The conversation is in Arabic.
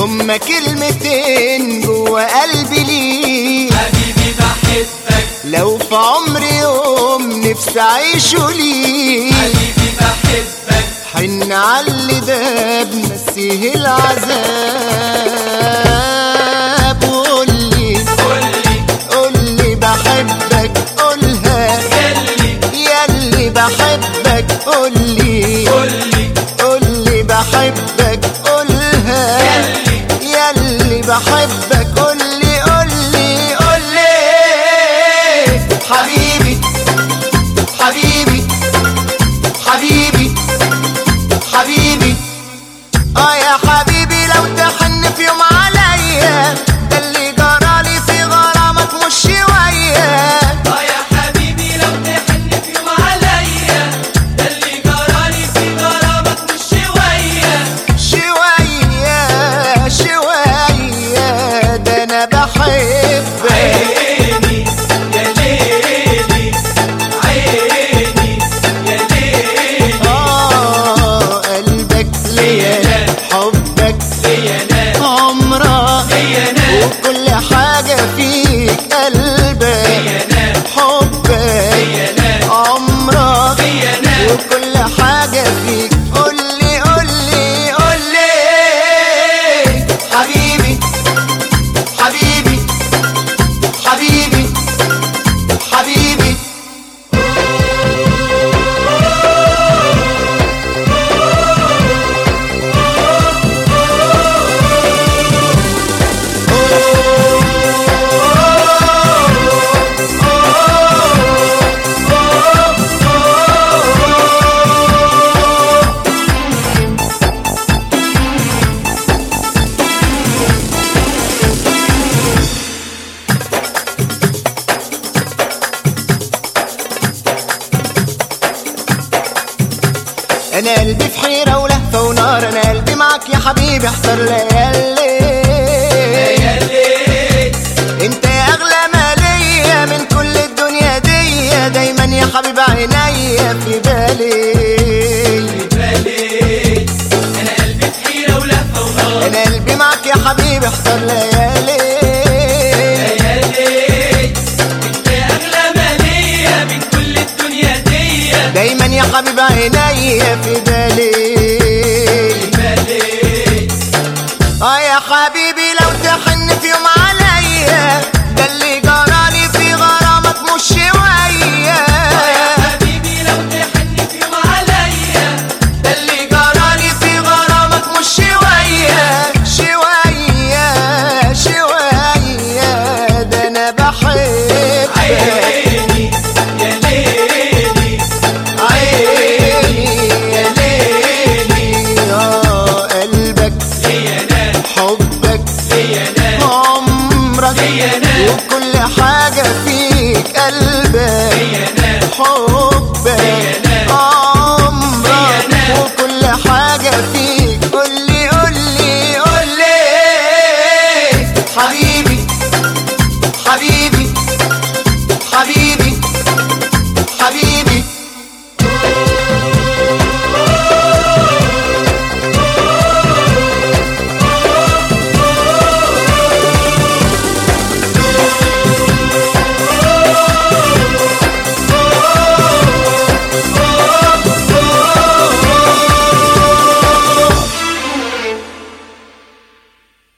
هما كلمتين جوا قلبي ليه حبيبي بحبك. لو في عمر يوم نفسي أعيشه ليك. حبيبي بحبك. حن على باب مسيه العذاب. وقول لي قول لي. قول لي بحبك قولها. يا اللي بحبك قول لي. I aquí. أنا قلبي في حيره ولهفه ونار أنا قلبي معاك يا حبيبي احسر ليالي ليالي عينيا في بالي آه يا حبيبي لو تحن في يوم وكل حاجة فيك قلبك